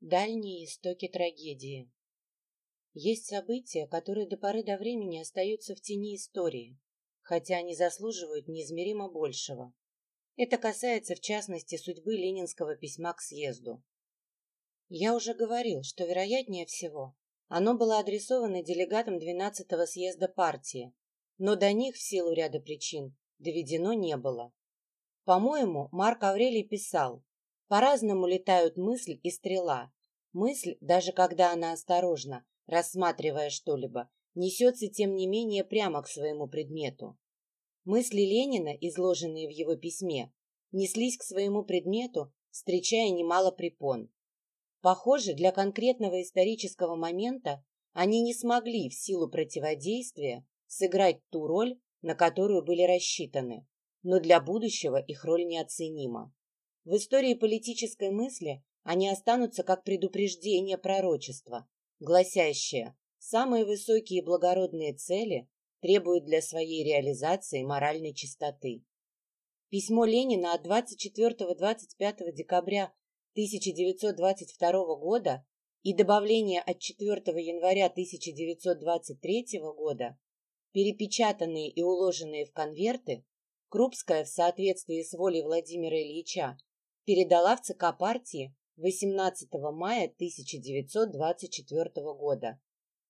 Дальние истоки трагедии. Есть события, которые до поры до времени остаются в тени истории, хотя они заслуживают неизмеримо большего. Это касается, в частности, судьбы ленинского письма к съезду. Я уже говорил, что, вероятнее всего, оно было адресовано делегатам 12-го съезда партии, но до них, в силу ряда причин, доведено не было. По-моему, Марк Аврелий писал, по-разному летают мысль и стрела. Мысль, даже когда она осторожна, рассматривая что-либо, несется тем не менее прямо к своему предмету. Мысли Ленина, изложенные в его письме, неслись к своему предмету, встречая немало препон. Похоже, для конкретного исторического момента они не смогли в силу противодействия сыграть ту роль, на которую были рассчитаны, но для будущего их роль неоценима. В истории политической мысли они останутся как предупреждение пророчества, гласящее «самые высокие и благородные цели требуют для своей реализации моральной чистоты». Письмо Ленина от 24-25 декабря 1922 года и добавление от 4 января 1923 года, перепечатанные и уложенные в конверты, Крупская в соответствии с волей Владимира Ильича передала в ЦК партии 18 мая 1924 года,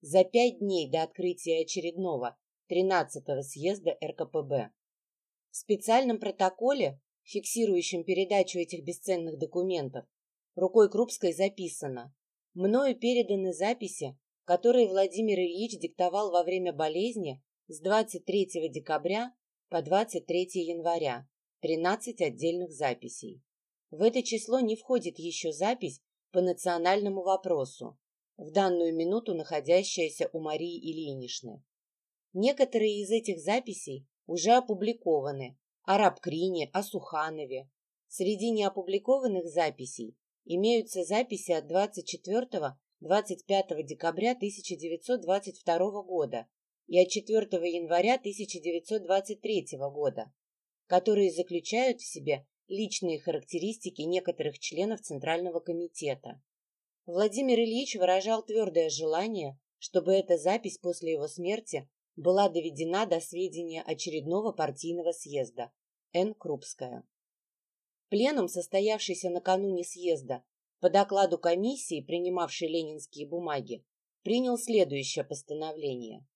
за пять дней до открытия очередного 13-го съезда РКПБ. В специальном протоколе, фиксирующем передачу этих бесценных документов, рукой Крупской записано «Мною переданы записи, которые Владимир Ильич диктовал во время болезни с 23 декабря по 23 января, 13 отдельных записей. В это число не входит еще запись по национальному вопросу, в данную минуту находящаяся у Марии Ильиничны. Некоторые из этих записей уже опубликованы о Рабкрине, о Суханове. Среди неопубликованных записей имеются записи от 24-25 декабря 1922 года и от 4 января 1923 года, которые заключают в себе личные характеристики некоторых членов Центрального комитета. Владимир Ильич выражал твердое желание, чтобы эта запись после его смерти была доведена до сведения очередного партийного съезда Н. Крупская. Пленум, состоявшийся накануне съезда, по докладу комиссии, принимавшей ленинские бумаги, принял следующее постановление.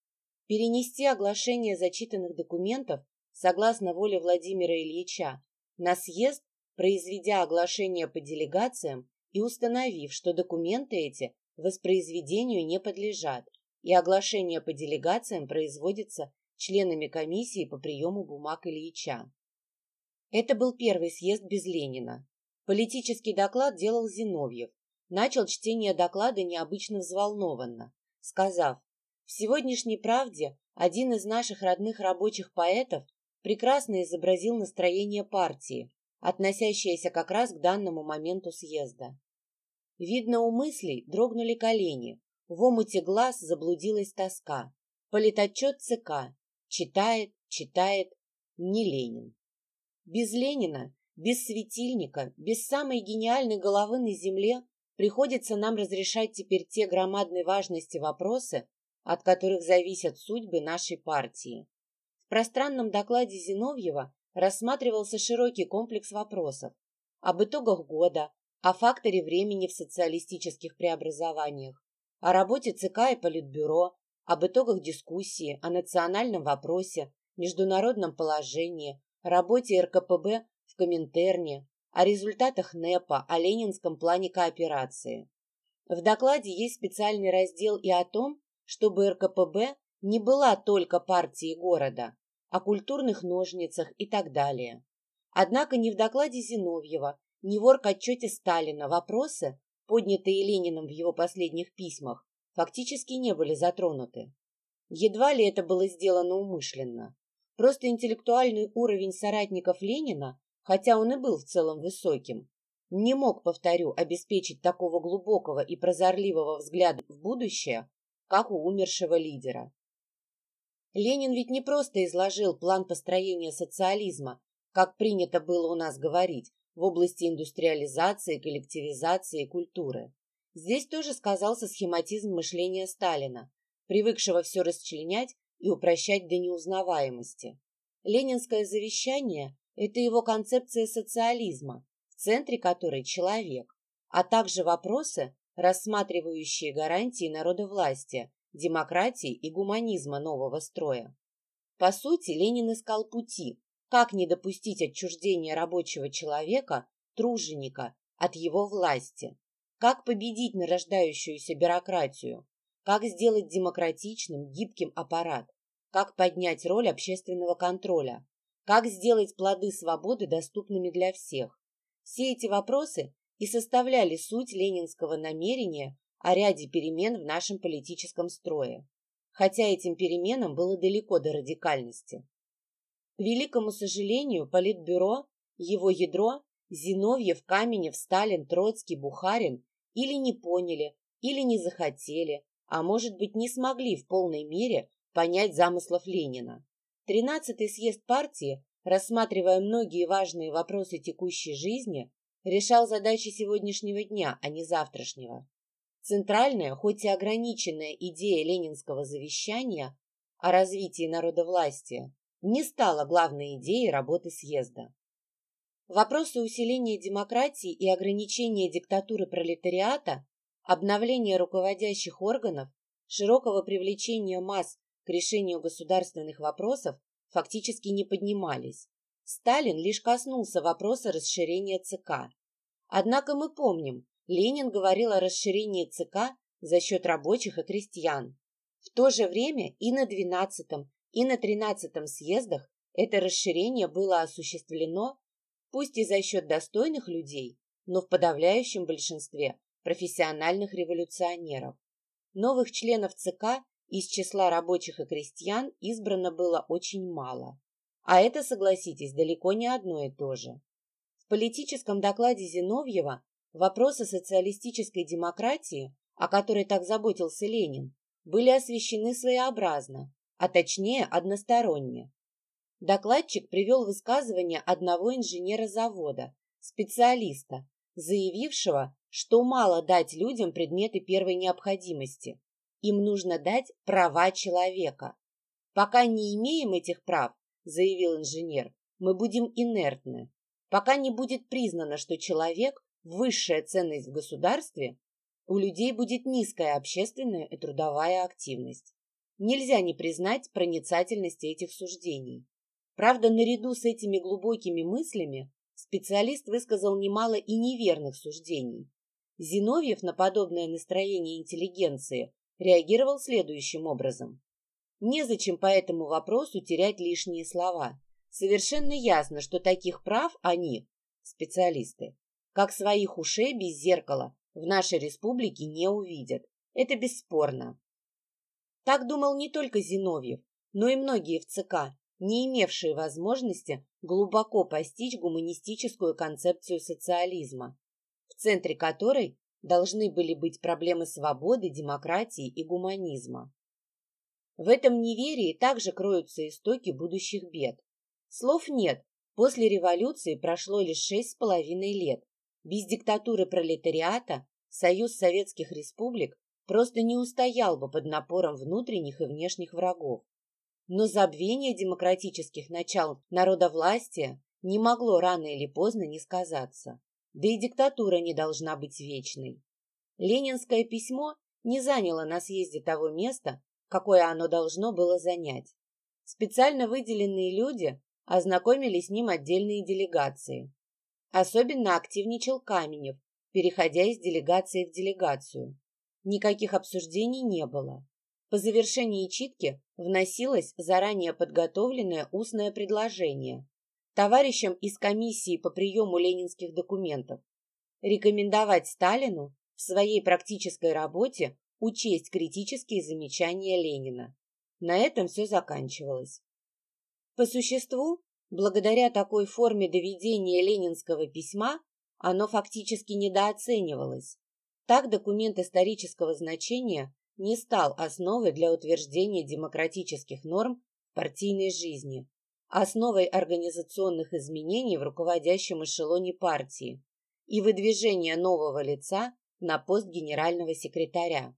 Перенести оглашение зачитанных документов согласно воле Владимира Ильича на съезд, произведя оглашение по делегациям и установив, что документы эти воспроизведению не подлежат, и оглашение по делегациям производится членами комиссии по приему бумаг Ильича. Это был первый съезд без Ленина. Политический доклад делал Зиновьев. Начал чтение доклада необычно взволнованно, сказав, «В сегодняшней правде один из наших родных рабочих поэтов прекрасно изобразил настроение партии, относящееся как раз к данному моменту съезда. Видно, у мыслей дрогнули колени, в омуте глаз заблудилась тоска. Политотчет ЦК. Читает, читает. Не Ленин. Без Ленина, без светильника, без самой гениальной головы на земле приходится нам разрешать теперь те громадной важности вопросы, от которых зависят судьбы нашей партии пространном докладе Зиновьева рассматривался широкий комплекс вопросов об итогах года, о факторе времени в социалистических преобразованиях, о работе ЦК и Политбюро, об итогах дискуссии, о национальном вопросе, международном положении, работе РКПБ в Коминтерне, о результатах НЭПа, о ленинском плане кооперации. В докладе есть специальный раздел и о том, чтобы РКПБ не была только партией города, о культурных ножницах и так далее. Однако ни в докладе Зиновьева, ни в орготчете Сталина вопросы, поднятые Лениным в его последних письмах, фактически не были затронуты. Едва ли это было сделано умышленно. Просто интеллектуальный уровень соратников Ленина, хотя он и был в целом высоким, не мог, повторю, обеспечить такого глубокого и прозорливого взгляда в будущее, как у умершего лидера. Ленин ведь не просто изложил план построения социализма, как принято было у нас говорить, в области индустриализации, коллективизации и культуры. Здесь тоже сказался схематизм мышления Сталина, привыкшего все расчленять и упрощать до неузнаваемости. Ленинское завещание – это его концепция социализма, в центре которой человек, а также вопросы, рассматривающие гарантии народовластия, демократии и гуманизма нового строя. По сути, Ленин искал пути, как не допустить отчуждения рабочего человека, труженика, от его власти, как победить нарождающуюся бюрократию, как сделать демократичным, гибким аппарат, как поднять роль общественного контроля, как сделать плоды свободы доступными для всех. Все эти вопросы и составляли суть ленинского намерения о ряде перемен в нашем политическом строе, хотя этим переменам было далеко до радикальности. К великому сожалению, Политбюро, его ядро, Зиновьев, Каменев, Сталин, Троцкий, Бухарин или не поняли, или не захотели, а может быть не смогли в полной мере понять замыслов Ленина. Тринадцатый съезд партии, рассматривая многие важные вопросы текущей жизни, решал задачи сегодняшнего дня, а не завтрашнего. Центральная, хоть и ограниченная идея ленинского завещания о развитии народовластия не стала главной идеей работы съезда. Вопросы усиления демократии и ограничения диктатуры пролетариата, обновления руководящих органов, широкого привлечения масс к решению государственных вопросов фактически не поднимались. Сталин лишь коснулся вопроса расширения ЦК. Однако мы помним, Ленин говорил о расширении ЦК за счет рабочих и крестьян. В то же время и на 12 и на 13 съездах это расширение было осуществлено, пусть и за счет достойных людей, но в подавляющем большинстве профессиональных революционеров. Новых членов ЦК из числа рабочих и крестьян избрано было очень мало. А это, согласитесь, далеко не одно и то же. В политическом докладе Зиновьева вопросы социалистической демократии, о которой так заботился Ленин, были освещены своеобразно, а точнее односторонне. Докладчик привел высказывание одного инженера завода, специалиста, заявившего, что мало дать людям предметы первой необходимости. Им нужно дать права человека. Пока не имеем этих прав, заявил инженер, мы будем инертны. Пока не будет признано, что человек – высшая ценность в государстве, у людей будет низкая общественная и трудовая активность. Нельзя не признать проницательности этих суждений. Правда, наряду с этими глубокими мыслями специалист высказал немало и неверных суждений. Зиновьев на подобное настроение интеллигенции реагировал следующим образом. Незачем по этому вопросу терять лишние слова. Совершенно ясно, что таких прав они, специалисты, как своих ушей без зеркала, в нашей республике не увидят. Это бесспорно. Так думал не только Зиновьев, но и многие в ЦК, не имевшие возможности глубоко постичь гуманистическую концепцию социализма, в центре которой должны были быть проблемы свободы, демократии и гуманизма. В этом неверии также кроются истоки будущих бед. Слов нет, после революции прошло лишь шесть с половиной лет. Без диктатуры пролетариата Союз Советских Республик просто не устоял бы под напором внутренних и внешних врагов. Но забвение демократических начал народовластия не могло рано или поздно не сказаться. Да и диктатура не должна быть вечной. Ленинское письмо не заняло на съезде того места, какое оно должно было занять. Специально выделенные люди ознакомились с ним отдельные делегации. Особенно активничал Каменев, переходя из делегации в делегацию. Никаких обсуждений не было. По завершении читки вносилось заранее подготовленное устное предложение товарищам из комиссии по приему ленинских документов рекомендовать Сталину в своей практической работе учесть критические замечания Ленина. На этом все заканчивалось. По существу, благодаря такой форме доведения ленинского письма, оно фактически недооценивалось. Так документ исторического значения не стал основой для утверждения демократических норм в партийной жизни, основой организационных изменений в руководящем эшелоне партии и выдвижения нового лица на пост генерального секретаря.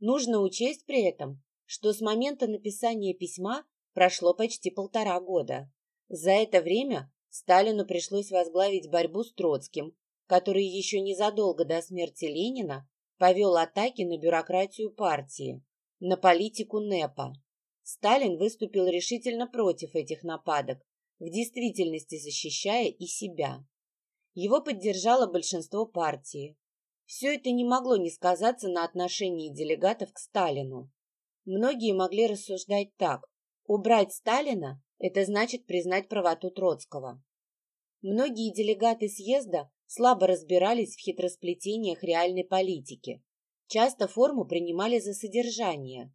Нужно учесть при этом, что с момента написания письма прошло почти полтора года. За это время Сталину пришлось возглавить борьбу с Троцким, который еще незадолго до смерти Ленина повел атаки на бюрократию партии, на политику НЭПа. Сталин выступил решительно против этих нападок, в действительности защищая и себя. Его поддержало большинство партии. Все это не могло не сказаться на отношении делегатов к Сталину. Многие могли рассуждать так. Убрать Сталина – это значит признать правоту Троцкого. Многие делегаты съезда слабо разбирались в хитросплетениях реальной политики. Часто форму принимали за содержание.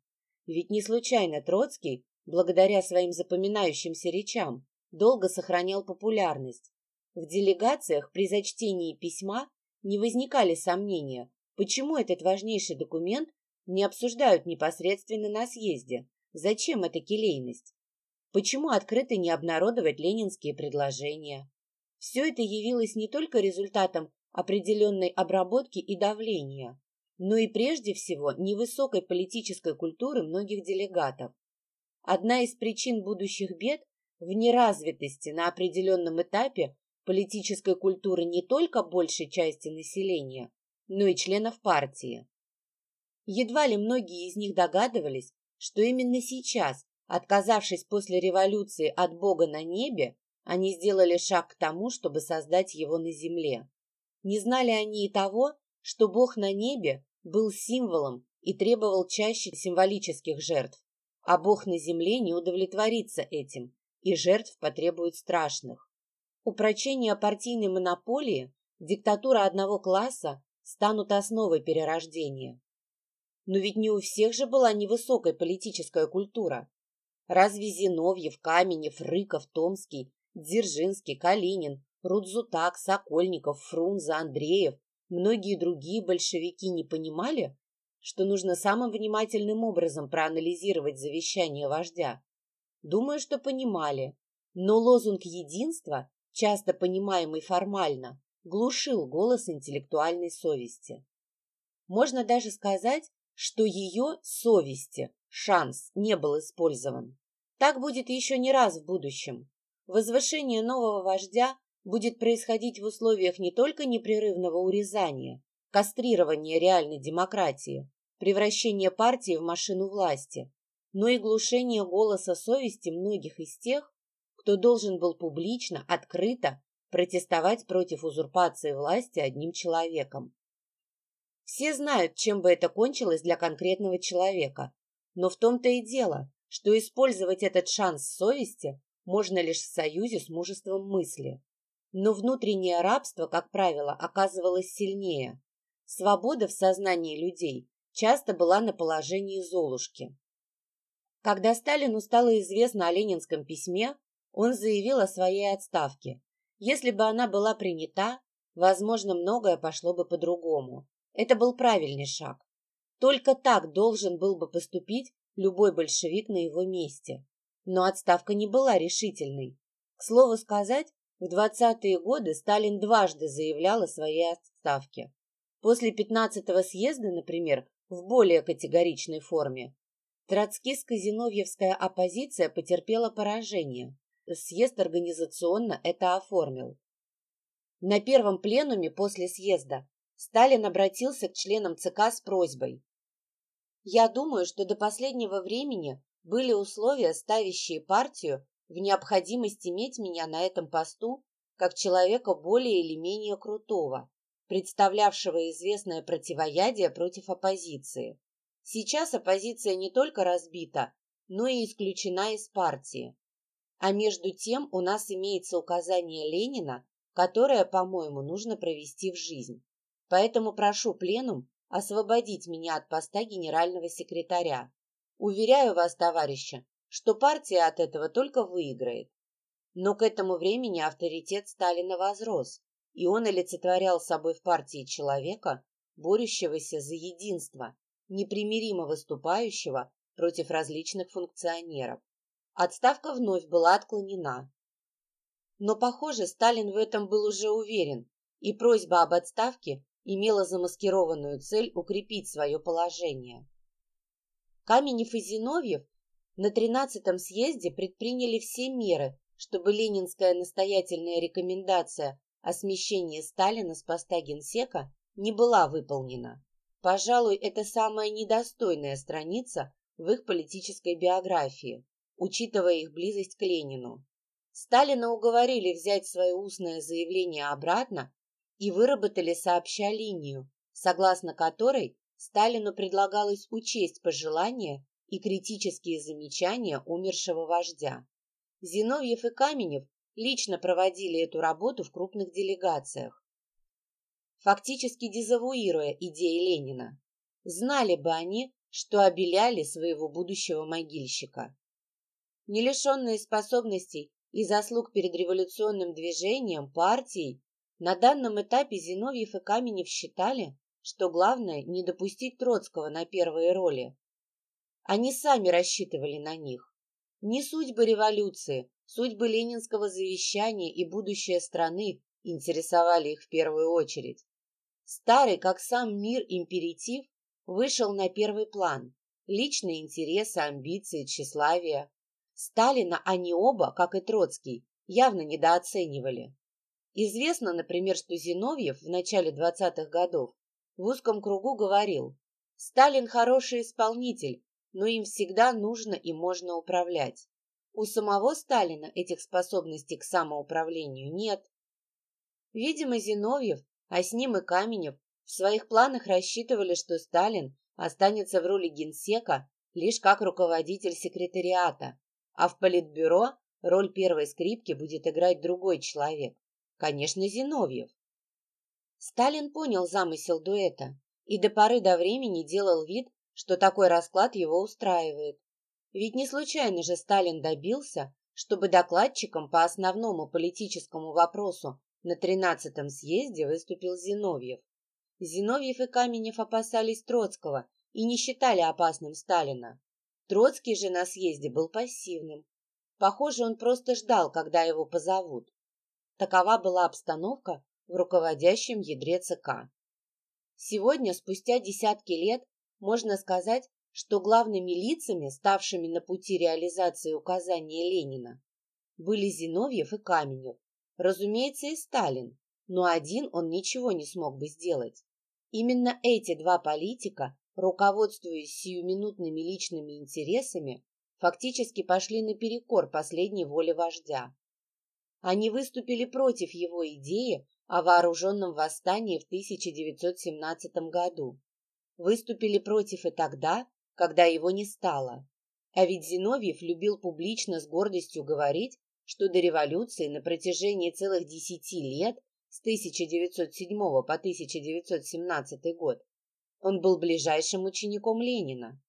Ведь не случайно Троцкий, благодаря своим запоминающимся речам, долго сохранял популярность. В делегациях при зачтении письма не возникали сомнения, почему этот важнейший документ не обсуждают непосредственно на съезде. Зачем эта келейность? Почему открыто не обнародовать ленинские предложения? Все это явилось не только результатом определенной обработки и давления, но и прежде всего невысокой политической культуры многих делегатов. Одна из причин будущих бед в неразвитости на определенном этапе политической культуры не только большей части населения, но и членов партии. Едва ли многие из них догадывались, что именно сейчас, отказавшись после революции от Бога на небе, они сделали шаг к тому, чтобы создать его на земле. Не знали они и того, что Бог на небе был символом и требовал чаще символических жертв, а Бог на земле не удовлетворится этим, и жертв потребует страшных. Упрочение партийной монополии, диктатура одного класса станут основой перерождения. Но ведь не у всех же была невысокая политическая культура. Разве Зиновьев, Каменев, Рыков, Томский Дзержинский, Калинин, Рудзутак, Сокольников, Фрунзе, Андреев, многие другие большевики не понимали, что нужно самым внимательным образом проанализировать завещание вождя? Думаю, что понимали, но лозунг единства, часто понимаемый формально, глушил голос интеллектуальной совести. Можно даже сказать, что ее совести шанс не был использован. Так будет еще не раз в будущем. Возвышение нового вождя будет происходить в условиях не только непрерывного урезания, кастрирования реальной демократии, превращения партии в машину власти, но и глушения голоса совести многих из тех, кто должен был публично, открыто протестовать против узурпации власти одним человеком. Все знают, чем бы это кончилось для конкретного человека, но в том-то и дело, что использовать этот шанс совести можно лишь в союзе с мужеством мысли. Но внутреннее рабство, как правило, оказывалось сильнее. Свобода в сознании людей часто была на положении Золушки. Когда Сталину стало известно о ленинском письме, он заявил о своей отставке. Если бы она была принята, возможно, многое пошло бы по-другому. Это был правильный шаг. Только так должен был бы поступить любой большевик на его месте. Но отставка не была решительной. К слову сказать, в 20-е годы Сталин дважды заявлял о своей отставке. После 15-го съезда, например, в более категоричной форме, троцкистско-зиновьевская оппозиция потерпела поражение. Съезд организационно это оформил. На первом пленуме после съезда Сталин обратился к членам ЦК с просьбой. «Я думаю, что до последнего времени были условия, ставящие партию в необходимость иметь меня на этом посту как человека более или менее крутого, представлявшего известное противоядие против оппозиции. Сейчас оппозиция не только разбита, но и исключена из партии. А между тем у нас имеется указание Ленина, которое, по-моему, нужно провести в жизнь. Поэтому прошу пленум освободить меня от поста генерального секретаря. Уверяю вас, товарищи, что партия от этого только выиграет. Но к этому времени авторитет Сталина возрос, и он олицетворял собой в партии человека, борющегося за единство, непримиримо выступающего против различных функционеров. Отставка вновь была отклонена. Но, похоже, Сталин в этом был уже уверен, и просьба об отставке имела замаскированную цель укрепить свое положение. Каменев и Зиновьев на 13-м съезде предприняли все меры, чтобы ленинская настоятельная рекомендация о смещении Сталина с поста генсека не была выполнена. Пожалуй, это самая недостойная страница в их политической биографии, учитывая их близость к Ленину. Сталина уговорили взять свое устное заявление обратно и выработали сообща линию, согласно которой Сталину предлагалось учесть пожелания и критические замечания умершего вождя. Зиновьев и Каменев лично проводили эту работу в крупных делегациях, фактически дезавуируя идеи Ленина. Знали бы они, что обеляли своего будущего могильщика. Не лишенные способностей и заслуг перед революционным движением, партией, на данном этапе Зиновьев и Каменев считали, что главное не допустить Троцкого на первые роли. Они сами рассчитывали на них. Не судьбы революции, судьбы ленинского завещания и будущее страны интересовали их в первую очередь. Старый, как сам мир, императив вышел на первый план. Личные интересы, амбиции, тщеславие. Сталина они оба, как и Троцкий, явно недооценивали. Известно, например, что Зиновьев в начале 20-х годов в узком кругу говорил «Сталин хороший исполнитель, но им всегда нужно и можно управлять. У самого Сталина этих способностей к самоуправлению нет. Видимо, Зиновьев, а с ним и Каменев, в своих планах рассчитывали, что Сталин останется в роли генсека лишь как руководитель секретариата, а в политбюро роль первой скрипки будет играть другой человек, конечно, Зиновьев. Сталин понял замысел дуэта и до поры до времени делал вид, что такой расклад его устраивает. Ведь не случайно же Сталин добился, чтобы докладчиком по основному политическому вопросу на 13-м съезде выступил Зиновьев. Зиновьев и Каменев опасались Троцкого и не считали опасным Сталина. Троцкий же на съезде был пассивным. Похоже, он просто ждал, когда его позовут. Такова была обстановка в руководящем ядре ЦК. Сегодня, спустя десятки лет, можно сказать, что главными лицами, ставшими на пути реализации указания Ленина, были Зиновьев и Каменев, разумеется, и Сталин, но один он ничего не смог бы сделать. Именно эти два политика, руководствуясь сиюминутными личными интересами, фактически пошли наперекор последней воле вождя. Они выступили против его идеи о вооруженном восстании в 1917 году выступили против и тогда, когда его не стало. А ведь Зиновьев любил публично с гордостью говорить, что до революции на протяжении целых десяти лет, с 1907 по 1917 год, он был ближайшим учеником Ленина.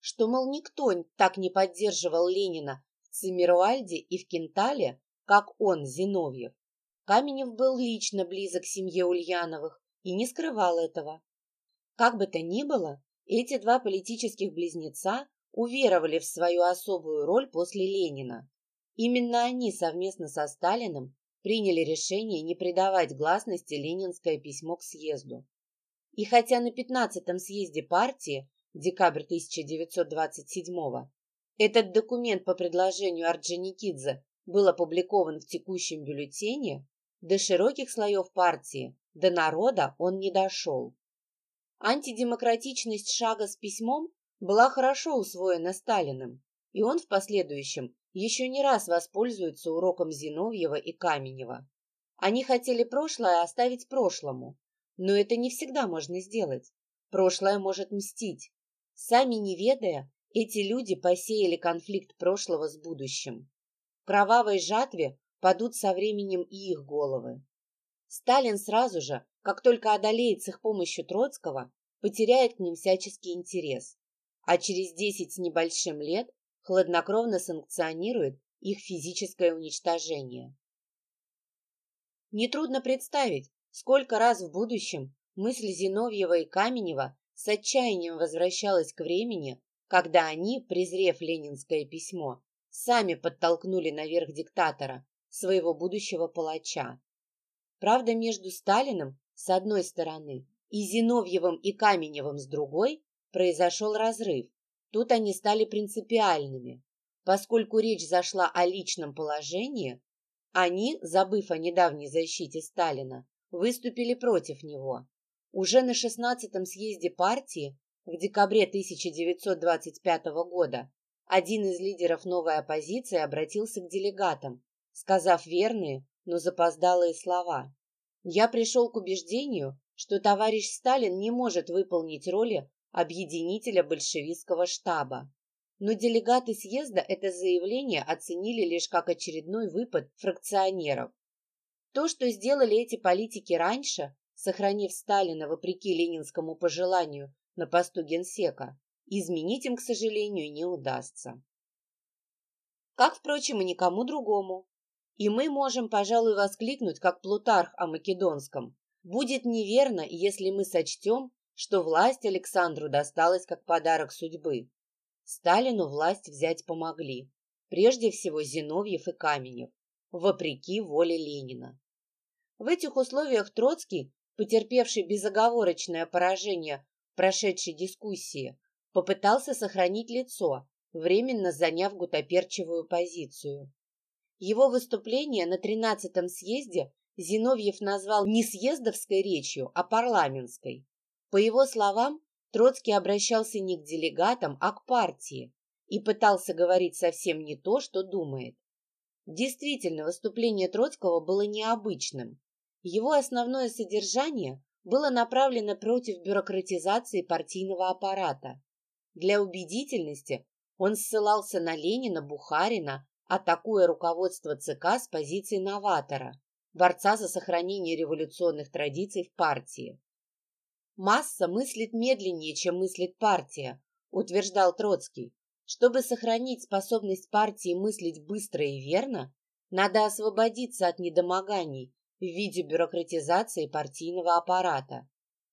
Что, мол, никто так не поддерживал Ленина в Циммеруальде и в Кентале, как он, Зиновьев. Каменев был лично близок к семье Ульяновых и не скрывал этого. Как бы то ни было, эти два политических близнеца уверовали в свою особую роль после Ленина. Именно они совместно со Сталиным приняли решение не придавать гласности ленинское письмо к съезду. И хотя на 15-м съезде партии, декабрь 1927-го, этот документ по предложению Орджоникидзе был опубликован в текущем бюллетене, до широких слоев партии, до народа он не дошел. Антидемократичность шага с письмом была хорошо усвоена Сталиным, и он в последующем еще не раз воспользуется уроком Зиновьева и Каменева. Они хотели прошлое оставить прошлому, но это не всегда можно сделать. Прошлое может мстить. Сами не ведая, эти люди посеяли конфликт прошлого с будущим. Кровавой жатве падут со временем и их головы. Сталин сразу же, как только одолеет с их помощью Троцкого, потеряет к ним всяческий интерес, а через десять с небольшим лет хладнокровно санкционирует их физическое уничтожение. Нетрудно представить, сколько раз в будущем мысль Зиновьева и Каменева с отчаянием возвращалась к времени, когда они, презрев ленинское письмо, сами подтолкнули наверх диктатора, своего будущего палача. Правда, между Сталиным с одной стороны и Зиновьевым и Каменевым с другой, произошел разрыв. Тут они стали принципиальными. Поскольку речь зашла о личном положении, они, забыв о недавней защите Сталина, выступили против него. Уже на 16-м съезде партии в декабре 1925 года один из лидеров новой оппозиции обратился к делегатам, сказав верные, но запоздалые слова. «Я пришел к убеждению, что товарищ Сталин не может выполнить роли объединителя большевистского штаба. Но делегаты съезда это заявление оценили лишь как очередной выпад фракционеров. То, что сделали эти политики раньше, сохранив Сталина вопреки ленинскому пожеланию на посту генсека, изменить им, к сожалению, не удастся. Как, впрочем, и никому другому. И мы можем, пожалуй, воскликнуть, как Плутарх о Македонском. Будет неверно, если мы сочтем, что власть Александру досталась как подарок судьбы. Сталину власть взять помогли. Прежде всего Зиновьев и Каменев, вопреки воле Ленина. В этих условиях Троцкий, потерпевший безоговорочное поражение прошедшей дискуссии, попытался сохранить лицо, временно заняв гутоперчивую позицию. Его выступление на 13-м съезде Зиновьев назвал не съездовской речью, а парламентской. По его словам, Троцкий обращался не к делегатам, а к партии и пытался говорить совсем не то, что думает. Действительно, выступление Троцкого было необычным. Его основное содержание было направлено против бюрократизации партийного аппарата. Для убедительности он ссылался на Ленина, Бухарина, атакуя руководство ЦК с позиции новатора, борца за сохранение революционных традиций в партии. «Масса мыслит медленнее, чем мыслит партия», утверждал Троцкий. Чтобы сохранить способность партии мыслить быстро и верно, надо освободиться от недомоганий в виде бюрократизации партийного аппарата.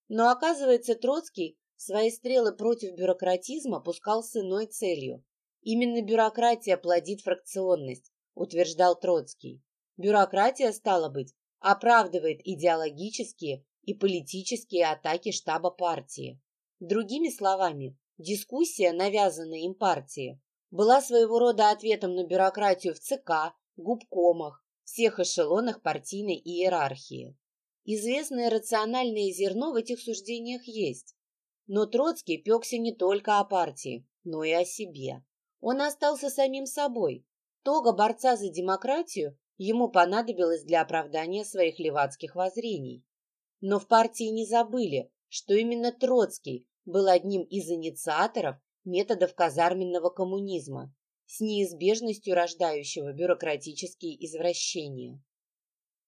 Но оказывается, Троцкий свои стрелы против бюрократизма пускал с иной целью. Именно бюрократия плодит фракционность, утверждал Троцкий. Бюрократия, стало быть, оправдывает идеологические и политические атаки штаба партии. Другими словами, дискуссия, навязанная им партии, была своего рода ответом на бюрократию в ЦК, губкомах, всех эшелонах партийной иерархии. Известное рациональное зерно в этих суждениях есть. Но Троцкий пекся не только о партии, но и о себе. Он остался самим собой. Тога борца за демократию ему понадобилась для оправдания своих левацких воззрений. Но в партии не забыли, что именно Троцкий был одним из инициаторов методов казарменного коммунизма, с неизбежностью рождающего бюрократические извращения.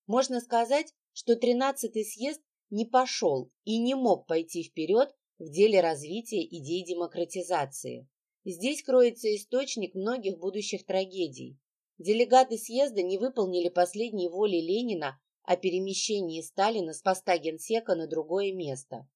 Можно сказать, что 13-й съезд не пошел и не мог пойти вперед в деле развития идей демократизации. Здесь кроется источник многих будущих трагедий. Делегаты съезда не выполнили последней воли Ленина о перемещении Сталина с поста генсека на другое место.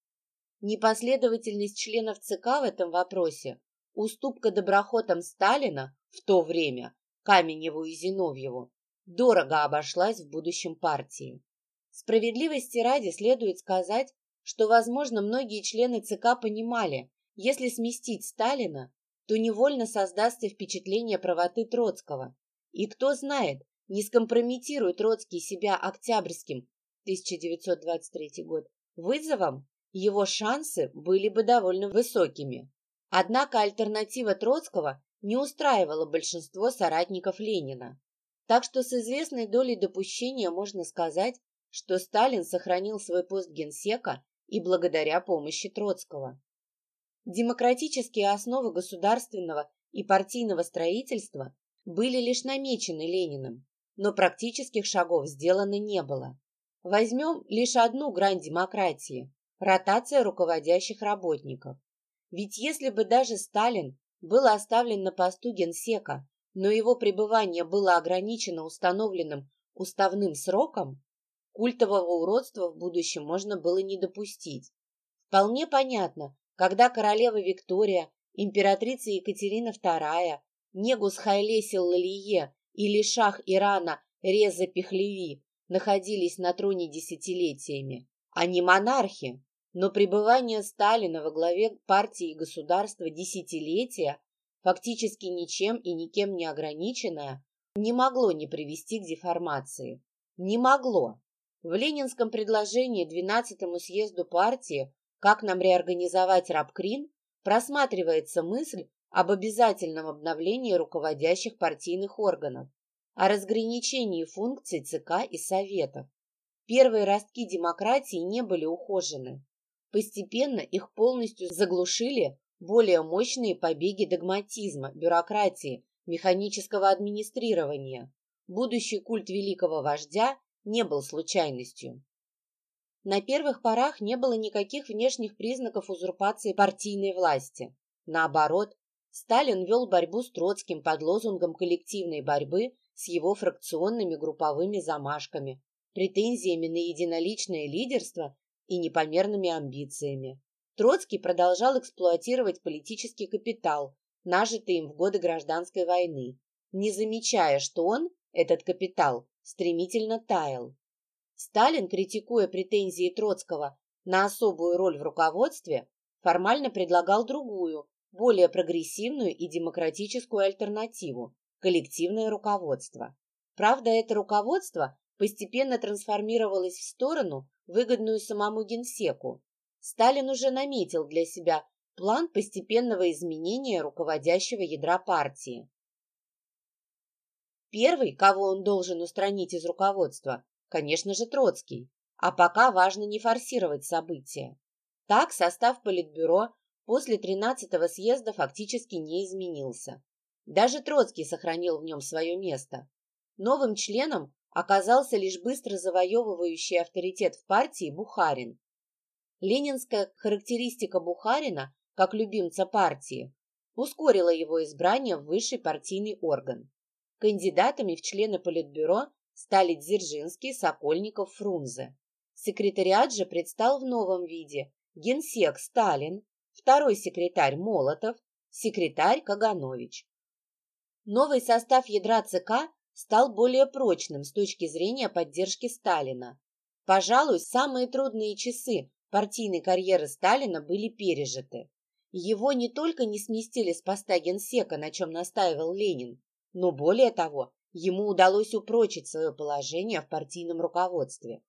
Непоследовательность членов ЦК в этом вопросе, уступка доброхотам Сталина в то время, Каменеву и Зиновьеву, дорого обошлась в будущем партии. Справедливости ради следует сказать, что, возможно, многие члены ЦК понимали, если сместить Сталина, то невольно создастся впечатление правоты Троцкого. И кто знает, не скомпрометирует Троцкий себя октябрьским 1923 год вызовом, его шансы были бы довольно высокими. Однако альтернатива Троцкого не устраивала большинство соратников Ленина. Так что с известной долей допущения можно сказать, что Сталин сохранил свой пост генсека и благодаря помощи Троцкого. Демократические основы государственного и партийного строительства были лишь намечены Лениным, но практических шагов сделано не было. Возьмем лишь одну грань демократии – ротация руководящих работников. Ведь если бы даже Сталин был оставлен на посту генсека, но его пребывание было ограничено установленным уставным сроком, культового уродства в будущем можно было не допустить. Вполне понятно, когда королева Виктория, императрица Екатерина II, Негус Хайле Силлалие или шах Ирана Реза Пехлеви находились на троне десятилетиями, Они монархи, но пребывание Сталина во главе партии и государства десятилетия, фактически ничем и никем не ограниченное, не могло не привести к деформации. Не могло. В ленинском предложении 12-му съезду партии «Как нам реорганизовать рабкрин» просматривается мысль об обязательном обновлении руководящих партийных органов, о разграничении функций ЦК и Советов. Первые ростки демократии не были ухожены. Постепенно их полностью заглушили более мощные побеги догматизма, бюрократии, механического администрирования. Будущий культ великого вождя не был случайностью. На первых порах не было никаких внешних признаков узурпации партийной власти. Наоборот, Сталин вел борьбу с Троцким под лозунгом коллективной борьбы с его фракционными групповыми замашками, претензиями на единоличное лидерство и непомерными амбициями. Троцкий продолжал эксплуатировать политический капитал, нажитый им в годы гражданской войны, не замечая, что он, этот капитал, стремительно таял. Сталин, критикуя претензии Троцкого на особую роль в руководстве, формально предлагал другую, более прогрессивную и демократическую альтернативу – коллективное руководство. Правда, это руководство постепенно трансформировалось в сторону, выгодную самому генсеку. Сталин уже наметил для себя план постепенного изменения руководящего ядра партии. Первый, кого он должен устранить из руководства, конечно же, Троцкий. А пока важно не форсировать события. Так состав Политбюро после 13-го съезда фактически не изменился. Даже Троцкий сохранил в нем свое место. Новым членом оказался лишь быстро завоевывающий авторитет в партии Бухарин. Ленинская характеристика Бухарина, как любимца партии, ускорила его избрание в высший партийный орган. Кандидатами в члены Политбюро стали Дзержинский, Сокольников, Фрунзе. Секретариат же предстал в новом виде. Генсек Сталин, второй секретарь Молотов, секретарь Каганович. Новый состав ядра ЦК стал более прочным с точки зрения поддержки Сталина. Пожалуй, самые трудные часы партийной карьеры Сталина были пережиты. Его не только не сместили с поста генсека, на чем настаивал Ленин, но более того, ему удалось упрочить свое положение в партийном руководстве.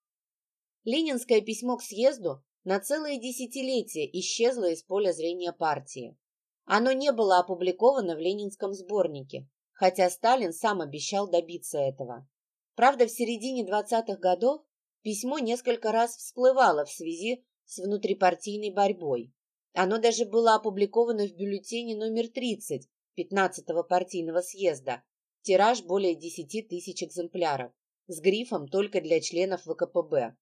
Ленинское письмо к съезду на целое десятилетие исчезло из поля зрения партии. Оно не было опубликовано в ленинском сборнике, хотя Сталин сам обещал добиться этого. Правда, в середине 20-х годов письмо несколько раз всплывало в связи с внутрипартийной борьбой. Оно даже было опубликовано в бюллетене номер 30 15-го партийного съезда, тираж более 10 тысяч экземпляров, с грифом только для членов ВКПБ.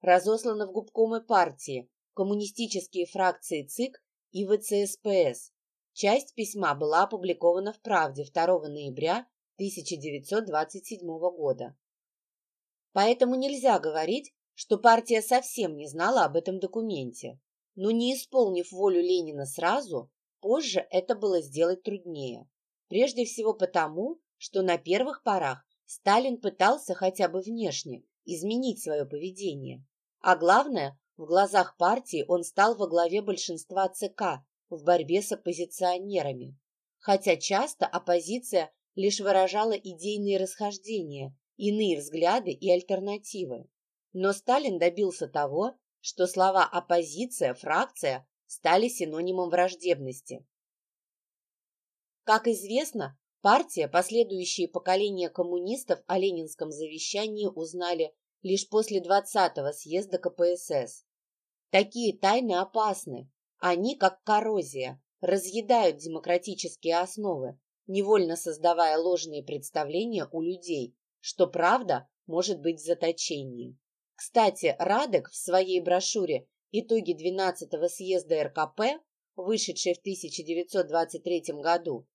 Разослано в губкомы партии, коммунистические фракции ЦИК и ВЦСПС. Часть письма была опубликована в «Правде» 2 ноября 1927 года. Поэтому нельзя говорить, что партия совсем не знала об этом документе. Но не исполнив волю Ленина сразу, Позже это было сделать труднее. Прежде всего потому, что на первых порах Сталин пытался хотя бы внешне изменить свое поведение. А главное, в глазах партии он стал во главе большинства ЦК в борьбе с оппозиционерами. Хотя часто оппозиция лишь выражала идейные расхождения, иные взгляды и альтернативы. Но Сталин добился того, что слова «оппозиция», «фракция» стали синонимом враждебности. Как известно, партия, последующие поколения коммунистов о ленинском завещании узнали лишь после 20-го съезда КПСС. Такие тайны опасны. Они, как коррозия, разъедают демократические основы, невольно создавая ложные представления у людей, что правда может быть в заточении. Кстати, Радек в своей брошюре итоги 12-го съезда РКП, вышедшей в 1923 году,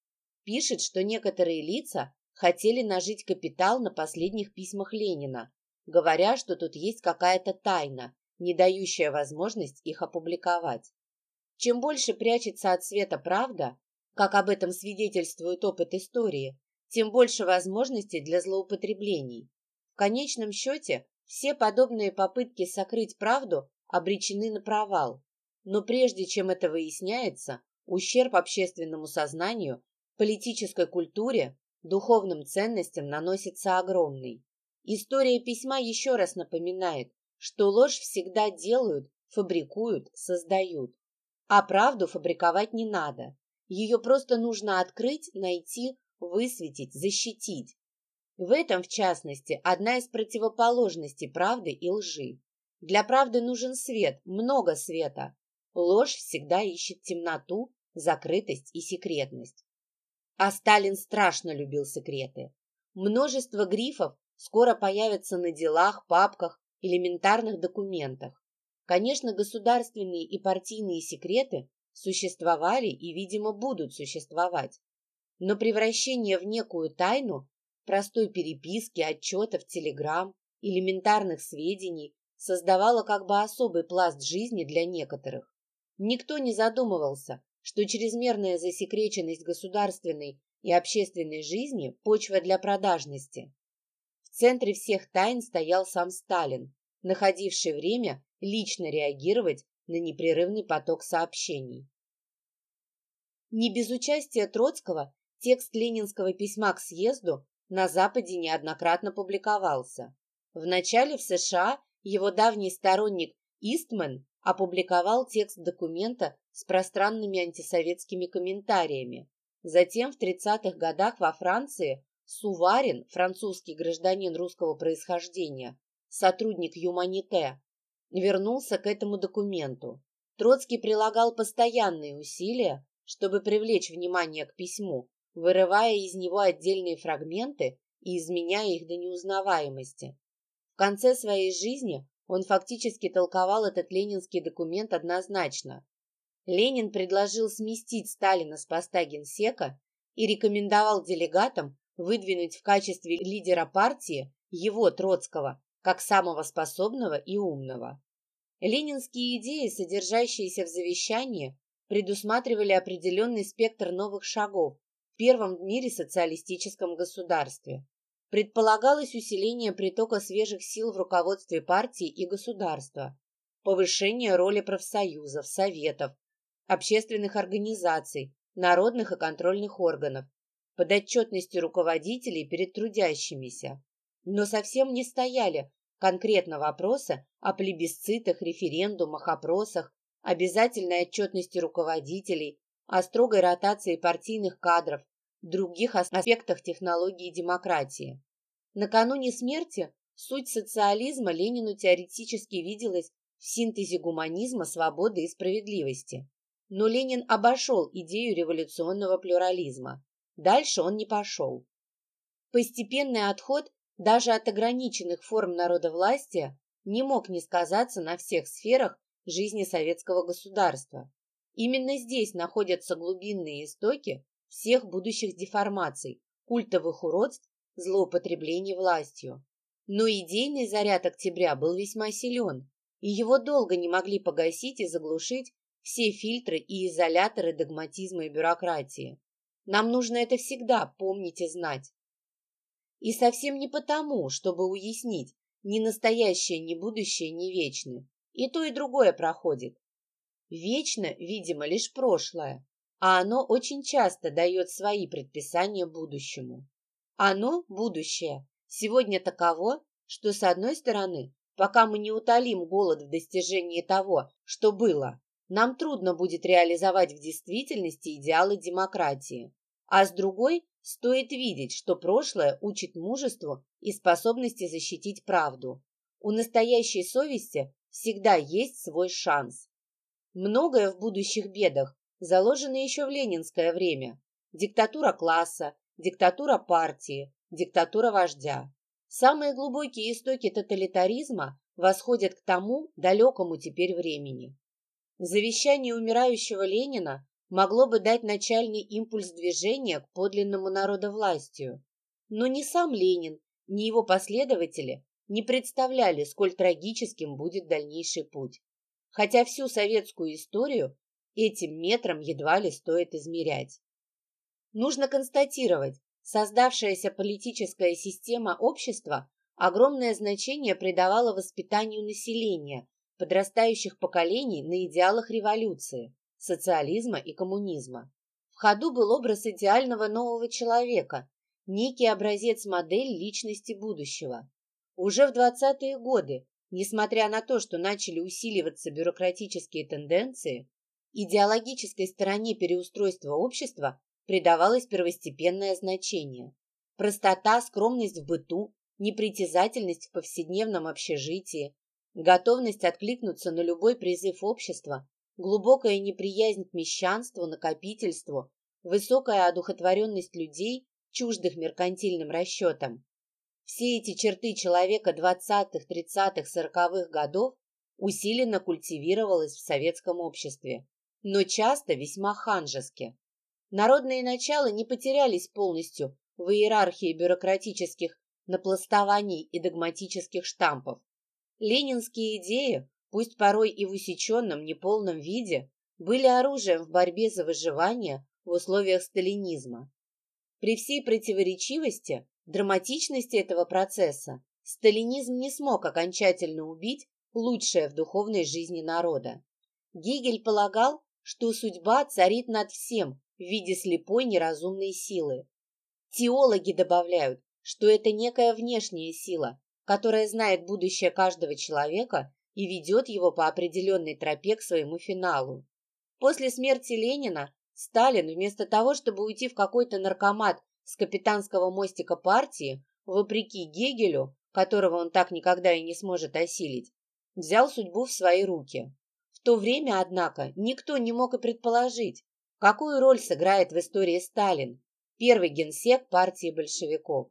пишет, что некоторые лица хотели нажить капитал на последних письмах Ленина, говоря, что тут есть какая-то тайна, не дающая возможность их опубликовать. Чем больше прячется от света правда, как об этом свидетельствует опыт истории, тем больше возможностей для злоупотреблений. В конечном счете, Все подобные попытки сокрыть правду обречены на провал. Но прежде чем это выясняется, ущерб общественному сознанию, политической культуре, духовным ценностям наносится огромный. История письма еще раз напоминает, что ложь всегда делают, фабрикуют, создают. А правду фабриковать не надо. Ее просто нужно открыть, найти, высветить, защитить. В этом, в частности, одна из противоположностей правды и лжи. Для правды нужен свет, много света. Ложь всегда ищет темноту, закрытость и секретность. А Сталин страшно любил секреты. Множество грифов скоро появятся на делах, папках, элементарных документах. Конечно, государственные и партийные секреты существовали и, видимо, будут существовать. Но превращение в некую тайну простой переписки, отчетов, телеграмм, элементарных сведений создавала как бы особый пласт жизни для некоторых. Никто не задумывался, что чрезмерная засекреченность государственной и общественной жизни – почва для продажности. В центре всех тайн стоял сам Сталин, находивший время лично реагировать на непрерывный поток сообщений. Не без участия Троцкого текст ленинского письма к съезду на Западе неоднократно публиковался. Вначале в США его давний сторонник Истман опубликовал текст документа с пространными антисоветскими комментариями. Затем в 30-х годах во Франции Суварин, французский гражданин русского происхождения, сотрудник Юманите, вернулся к этому документу. Троцкий прилагал постоянные усилия, чтобы привлечь внимание к письму, вырывая из него отдельные фрагменты и изменяя их до неузнаваемости. В конце своей жизни он фактически толковал этот ленинский документ однозначно. Ленин предложил сместить Сталина с поста генсека и рекомендовал делегатам выдвинуть в качестве лидера партии его, Троцкого, как самого способного и умного. Ленинские идеи, содержащиеся в завещании, предусматривали определенный спектр новых шагов, первом в мире социалистическом государстве. Предполагалось усиление притока свежих сил в руководстве партии и государства, повышение роли профсоюзов, советов, общественных организаций, народных и контрольных органов, подотчетности руководителей перед трудящимися. Но совсем не стояли конкретно вопросы о плебисцитах, референдумах, опросах, обязательной отчетности руководителей, о строгой ротации партийных кадров, других аспектах технологии демократии. Накануне смерти суть социализма Ленину теоретически виделась в синтезе гуманизма, свободы и справедливости. Но Ленин обошел идею революционного плюрализма. Дальше он не пошел. Постепенный отход даже от ограниченных форм народовластия не мог не сказаться на всех сферах жизни советского государства. Именно здесь находятся глубинные истоки всех будущих деформаций, культовых уродств, злоупотреблений властью. Но идейный заряд октября был весьма силен, и его долго не могли погасить и заглушить все фильтры и изоляторы догматизма и бюрократии. Нам нужно это всегда помнить и знать. И совсем не потому, чтобы уяснить, ни настоящее, ни будущее не вечны. И то, и другое проходит. Вечно, видимо, лишь прошлое, а оно очень часто дает свои предписания будущему. Оно, будущее, сегодня таково, что, с одной стороны, пока мы не утолим голод в достижении того, что было, нам трудно будет реализовать в действительности идеалы демократии. А с другой, стоит видеть, что прошлое учит мужеству и способности защитить правду. У настоящей совести всегда есть свой шанс. Многое в будущих бедах заложены еще в ленинское время. Диктатура класса, диктатура партии, диктатура вождя. Самые глубокие истоки тоталитаризма восходят к тому далекому теперь времени. Завещание умирающего Ленина могло бы дать начальный импульс движения к подлинному народовластию. Но ни сам Ленин, ни его последователи не представляли, сколь трагическим будет дальнейший путь. Хотя всю советскую историю Этим метром едва ли стоит измерять. Нужно констатировать, создавшаяся политическая система общества огромное значение придавало воспитанию населения, подрастающих поколений на идеалах революции, социализма и коммунизма. В ходу был образ идеального нового человека, некий образец-модель личности будущего. Уже в 20-е годы, несмотря на то, что начали усиливаться бюрократические тенденции, идеологической стороне переустройства общества придавалось первостепенное значение. Простота, скромность в быту, непритязательность в повседневном общежитии, готовность откликнуться на любой призыв общества, глубокая неприязнь к мещанству, накопительству, высокая одухотворенность людей, чуждых меркантильным расчетам. Все эти черты человека 20-х, 30-х, 40-х годов усиленно культивировалось в советском обществе, но часто весьма ханжески. Народные начала не потерялись полностью в иерархии бюрократических напластований и догматических штампов. Ленинские идеи, пусть порой и в усеченном, неполном виде, были оружием в борьбе за выживание в условиях сталинизма. При всей противоречивости, драматичности этого процесса, сталинизм не смог окончательно убить лучшее в духовной жизни народа. Гегель полагал, что судьба царит над всем в виде слепой неразумной силы. Теологи добавляют, что это некая внешняя сила, которая знает будущее каждого человека и ведет его по определенной тропе к своему финалу. После смерти Ленина Сталин, вместо того, чтобы уйти в какой-то наркомат с капитанского мостика партии, вопреки Гегелю, которого он так никогда и не сможет осилить, взял судьбу в свои руки. То время, однако, никто не мог и предположить, какую роль сыграет в истории Сталин, первый генсек партии большевиков.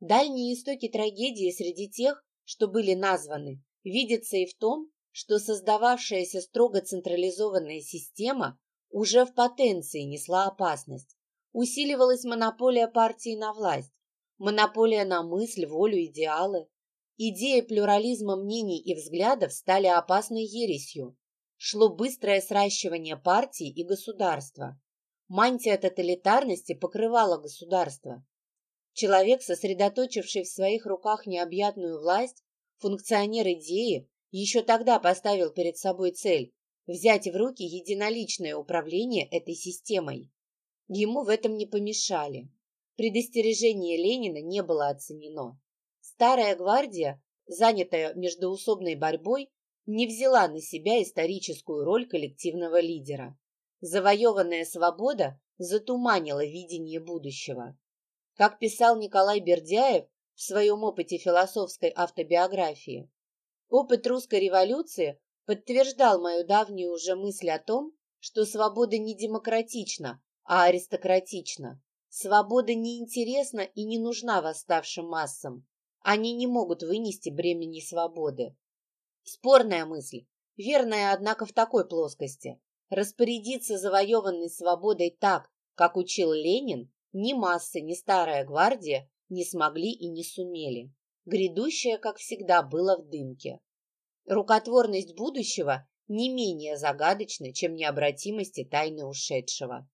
Дальние истоки трагедии среди тех, что были названы, видятся и в том, что создававшаяся строго централизованная система уже в потенции несла опасность. Усиливалась монополия партии на власть, монополия на мысль, волю, идеалы. Идеи плюрализма мнений и взглядов стали опасной ересью. Шло быстрое сращивание партии и государства. Мантия тоталитарности покрывала государство. Человек, сосредоточивший в своих руках необъятную власть, функционер идеи, еще тогда поставил перед собой цель взять в руки единоличное управление этой системой. Ему в этом не помешали. Предостережение Ленина не было оценено. Старая гвардия, занятая междоусобной борьбой, не взяла на себя историческую роль коллективного лидера. Завоеванная свобода затуманила видение будущего. Как писал Николай Бердяев в своем опыте философской автобиографии, опыт русской революции подтверждал мою давнюю уже мысль о том, что свобода не демократична, а аристократична. Свобода неинтересна и не нужна восставшим массам. Они не могут вынести бремени свободы. Спорная мысль, верная, однако, в такой плоскости. Распорядиться завоеванной свободой так, как учил Ленин, ни массы, ни старая гвардия не смогли и не сумели. Грядущее, как всегда, было в дымке. Рукотворность будущего не менее загадочна, чем необратимость и тайны ушедшего.